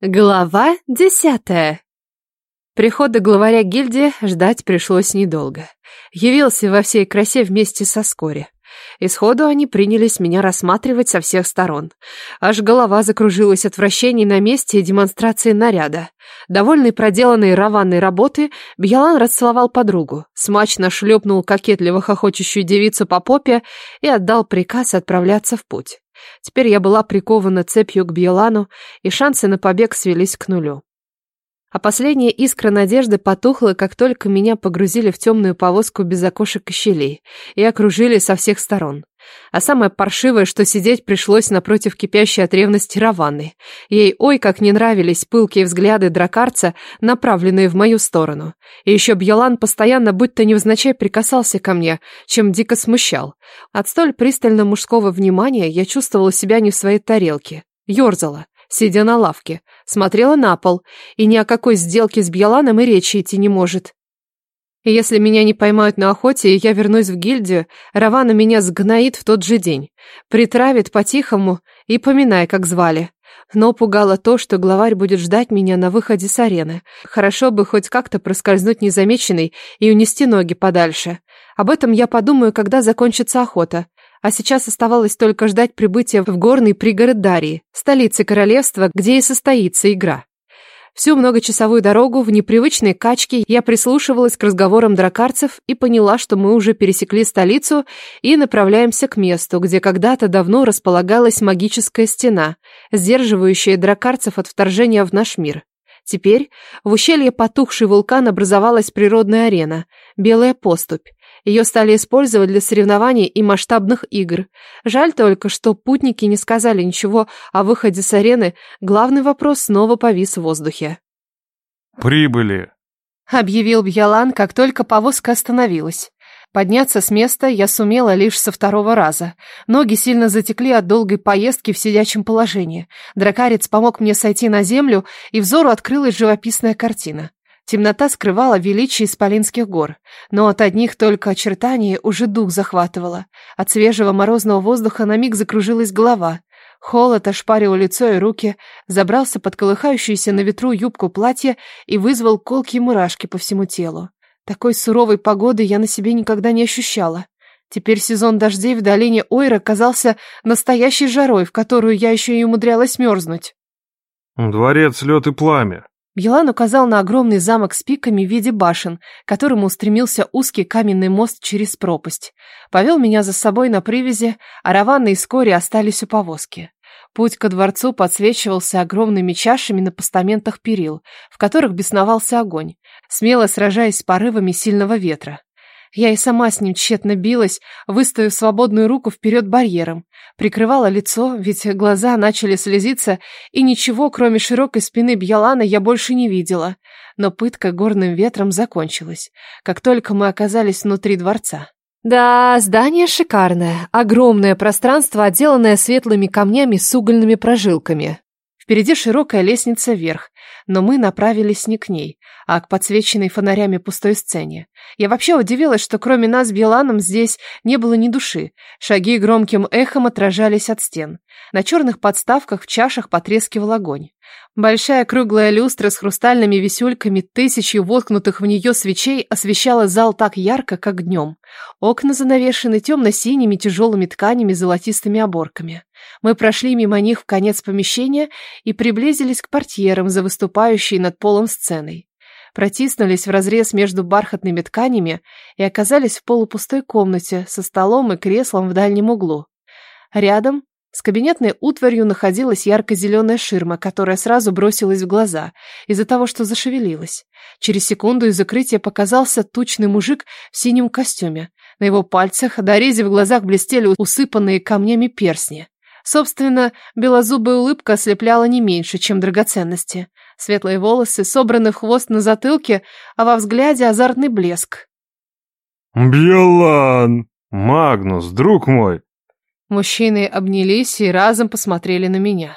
Глава десятая. Прихода главаря гильдии ждать пришлось недолго. Явился во всей красе вместе со Скори. Исходу они принялись меня рассматривать со всех сторон. Аж голова закружилась от вращений на месте и демонстрации наряда. Довольный проделанной раванной работы, Бьялан расцеловал подругу, смачно шлепнул кокетливо хохочущую девицу по попе и отдал приказ отправляться в путь. Теперь я была прикована цепью к Бьелану, и шансы на побег свелись к нулю. А последняя искра надежды потухла, как только меня погрузили в темную повозку без окошек и щелей и окружили со всех сторон. А самое паршивое, что сидеть пришлось напротив кипящей от ревности Раванны. Ей ой как не нравились пылкие взгляды дракарца, направленные в мою сторону. И еще Бьелан постоянно будто невзначай прикасался ко мне, чем дико смущал. От столь пристально мужского внимания я чувствовала себя не в своей тарелке. Ёрзала, сидя на лавке, смотрела на пол, и ни о какой сделке с Бьеланом и речи идти не может. Если меня не поймают на охоте, и я вернусь в гильдию, Равана меня сгноит в тот же день. Притравит по-тихому и поминай, как звали. Но пугало то, что главарь будет ждать меня на выходе с арены. Хорошо бы хоть как-то проскользнуть незамеченной и унести ноги подальше. Об этом я подумаю, когда закончится охота. А сейчас оставалось только ждать прибытия в горный пригород Дарии, столицы королевства, где и состоится игра. Всю многочасовую дорогу в непривычной качке я прислушивалась к разговорам дракарцев и поняла, что мы уже пересекли столицу и направляемся к месту, где когда-то давно располагалась магическая стена, сдерживающая дракарцев от вторжения в наш мир. Теперь в ущелье потухший вулкан образовалась природная арена, белая поступь, ее стали использовать для соревнований и масштабных игр. Жаль только, что путники не сказали ничего о выходе с арены, главный вопрос снова повис в воздухе. «Прибыли!» — объявил Бьялан, как только повозка остановилась. Подняться с места я сумела лишь со второго раза. Ноги сильно затекли от долгой поездки в сидячем положении. Дракарец помог мне сойти на землю, и взору открылась живописная картина. Темнота скрывала величие Исполинских гор, но от одних только очертаний уже дух захватывало. От свежего морозного воздуха на миг закружилась голова. Холод ошпарил лицо и руки, забрался под колыхающуюся на ветру юбку платья и вызвал колки и мурашки по всему телу. Такой суровой погоды я на себе никогда не ощущала. Теперь сезон дождей в долине Ойра казался настоящей жарой, в которую я еще и умудрялась мерзнуть. «Дворец, лед и пламя», Бьелан указал на огромный замок с пиками в виде башен, к которому устремился узкий каменный мост через пропасть. Повел меня за собой на привязи, а Раванна и Скори остались у повозки. Путь ко дворцу подсвечивался огромными чашами на постаментах перил, в которых бесновался огонь, смело сражаясь с порывами сильного ветра. Я и сама с ним тщетно билась, выставив свободную руку вперед барьером. Прикрывала лицо, ведь глаза начали слезиться, и ничего, кроме широкой спины Бьялана, я больше не видела. Но пытка горным ветром закончилась, как только мы оказались внутри дворца. Да, здание шикарное. Огромное пространство, отделанное светлыми камнями с угольными прожилками. Впереди широкая лестница вверх, но мы направились не к ней, а к подсвеченной фонарями пустой сцене. Я вообще удивилась, что кроме нас с Беланом здесь не было ни души. Шаги громким эхом отражались от стен. На черных подставках в чашах потрескивал огонь. Большая круглая люстра с хрустальными висюльками, тысячью воткнутых в нее свечей освещала зал так ярко, как днем. Окна занавешены темно-синими тяжелыми тканями с золотистыми оборками. Мы прошли мимо них в конец помещения и приблизились к портьерам за выступающей над полом сценой. Протиснулись в разрез между бархатными тканями и оказались в полупустой комнате со столом и креслом в дальнем углу. Рядом с кабинетной утварью находилась ярко-зеленая ширма, которая сразу бросилась в глаза из-за того, что зашевелилась. Через секунду из закрытия показался тучный мужик в синем костюме. На его пальцах, дорезе в глазах блестели усыпанные камнями перстни. Собственно, белозубая улыбка ослепляла не меньше, чем драгоценности. Светлые волосы собраны хвост на затылке, а во взгляде азартный блеск. «Бьелан! Магнус, друг мой!» Мужчины обнялись и разом посмотрели на меня.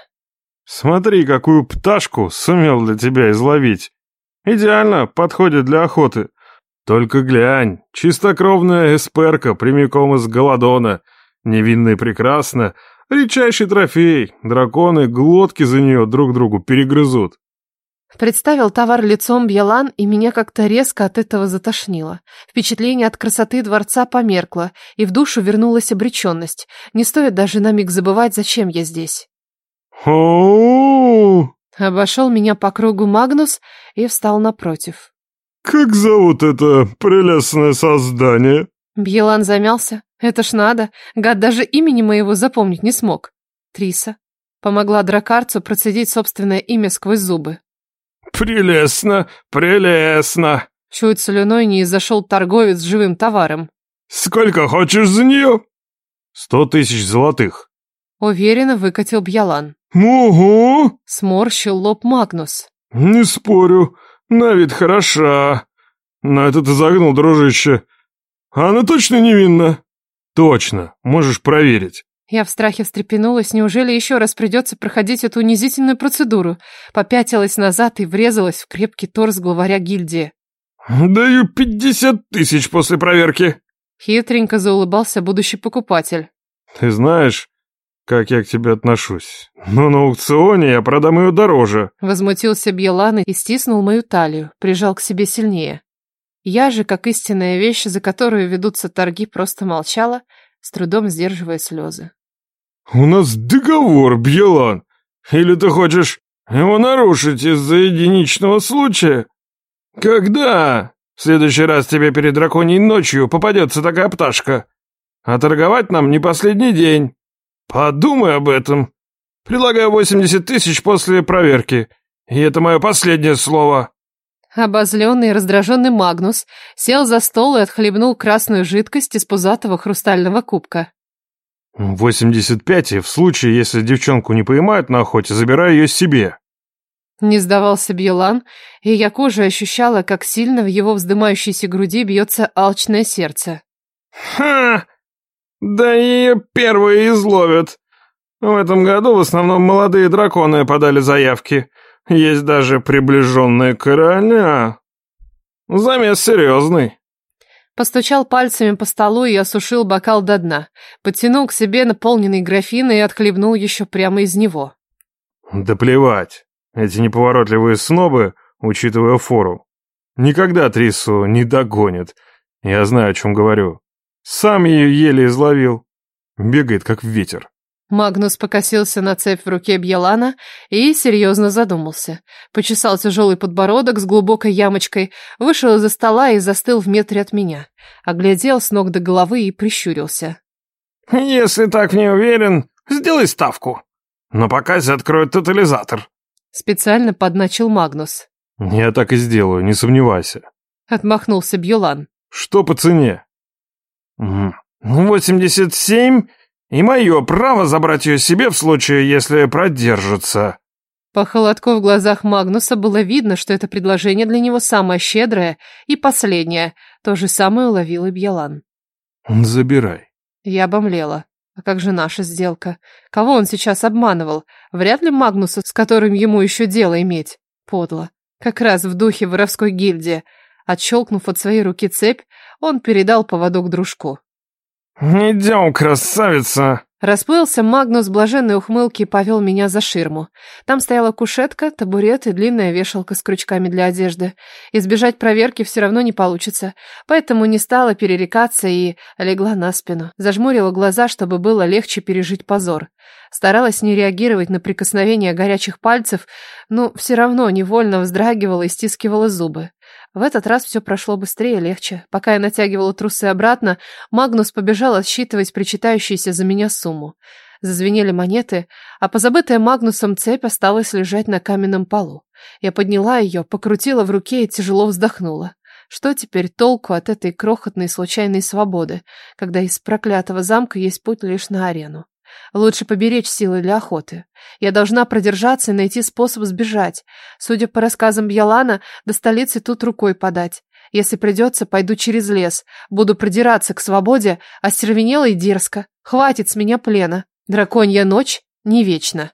«Смотри, какую пташку сумел для тебя изловить. Идеально подходит для охоты. Только глянь, чистокровная эсперка прямиком из Голодона, невинно и прекрасно, Редчайший трофей. Драконы глотки за нее друг другу перегрызут. Представил товар лицом Бьялан, и меня как-то резко от этого затошнило. Впечатление от красоты дворца померкло, и в душу вернулась обреченность. Не стоит даже на миг забывать, зачем я здесь. Обошел меня по кругу Магнус и встал напротив. Как зовут это прелестное создание? Бьелан замялся. Это ж надо. Гад даже имени моего запомнить не смог. Триса. Помогла дракарцу процедить собственное имя сквозь зубы. Прелестно, прелестно. Чуть слюной не изошел торговец с живым товаром. Сколько хочешь за нее? Сто тысяч золотых. Уверенно выкатил Бьялан. Угу. Сморщил лоб Магнус. Не спорю, на вид хороша. Но это ты загнул, дружище. Она точно невинна? Точно, можешь проверить. Я в страхе встрепенулась. Неужели еще раз придется проходить эту унизительную процедуру? Попятилась назад и врезалась в крепкий торс главаря гильдии. Даю пятьдесят тысяч после проверки. Хитренько заулыбался будущий покупатель. Ты знаешь, как я к тебе отношусь. Но на аукционе я продам ее дороже. Возмутился Бьелан и стиснул мою талию, прижал к себе сильнее. Я же, как истинная вещь, за которую ведутся торги, просто молчала, с трудом сдерживая слезы. У нас договор, Бьелан. Или ты хочешь его нарушить из-за единичного случая? Когда в следующий раз тебе перед драконьей ночью попадется такая пташка? А торговать нам не последний день. Подумай об этом. Предлагаю 80 тысяч после проверки. И это мое последнее слово. Обозленный и раздраженный Магнус сел за стол и отхлебнул красную жидкость из пузатого хрустального кубка. 85, и в случае, если девчонку не поймают на охоте, забираю ее себе. Не сдавался Бьелан, и я кожей ощущала, как сильно в его вздымающейся груди бьется алчное сердце. Ха! Да ее первые изловят. В этом году в основном молодые драконы подали заявки. Есть даже приближенные короля. Замес серьезный. Постучал пальцами по столу и осушил бокал до дна. Подтянул к себе наполненный графин и отхлебнул еще прямо из него. Да плевать. Эти неповоротливые снобы, учитывая фору, никогда Трису не догонят. Я знаю, о чем говорю. Сам ее еле изловил. Бегает, как ветер. Магнус покосился на цепь в руке Бьелана и серьезно задумался. Почесал тяжелый подбородок с глубокой ямочкой, вышел из-за стола и застыл в метре от меня. Оглядел с ног до головы и прищурился. «Если так не уверен, сделай ставку. На показе откроют тотализатор». Специально подначил Магнус. «Я так и сделаю, не сомневайся». Отмахнулся Бьелан. «Что по цене?» «Восемьдесят семь...» И мое право забрать ее себе в случае, если продержится. По холодку в глазах Магнуса было видно, что это предложение для него самое щедрое и последнее. То же самое уловил и Бьялан. «Забирай». Я обомлела. А как же наша сделка? Кого он сейчас обманывал? Вряд ли Магнуса, с которым ему еще дело иметь. Подло. Как раз в духе воровской гильдии. Отщелкнув от своей руки цепь, он передал поводок дружку. «Идем, красавица!» Расплылся Магнус блаженной ухмылки и повел меня за ширму. Там стояла кушетка, табурет и длинная вешалка с крючками для одежды. Избежать проверки все равно не получится, поэтому не стала перерекаться и легла на спину. Зажмурила глаза, чтобы было легче пережить позор. Старалась не реагировать на прикосновение горячих пальцев, но все равно невольно вздрагивала и стискивала зубы. В этот раз все прошло быстрее и легче. Пока я натягивала трусы обратно, Магнус побежал отсчитывать причитающуюся за меня сумму. Зазвенели монеты, а позабытая Магнусом цепь осталась лежать на каменном полу. Я подняла ее, покрутила в руке и тяжело вздохнула. Что теперь толку от этой крохотной случайной свободы, когда из проклятого замка есть путь лишь на арену? Лучше поберечь силы для охоты. Я должна продержаться и найти способ сбежать. Судя по рассказам Бьялана, до столицы тут рукой подать. Если придется, пойду через лес. Буду продираться к свободе, остервенела и дерзко. Хватит с меня плена. Драконья ночь не вечна.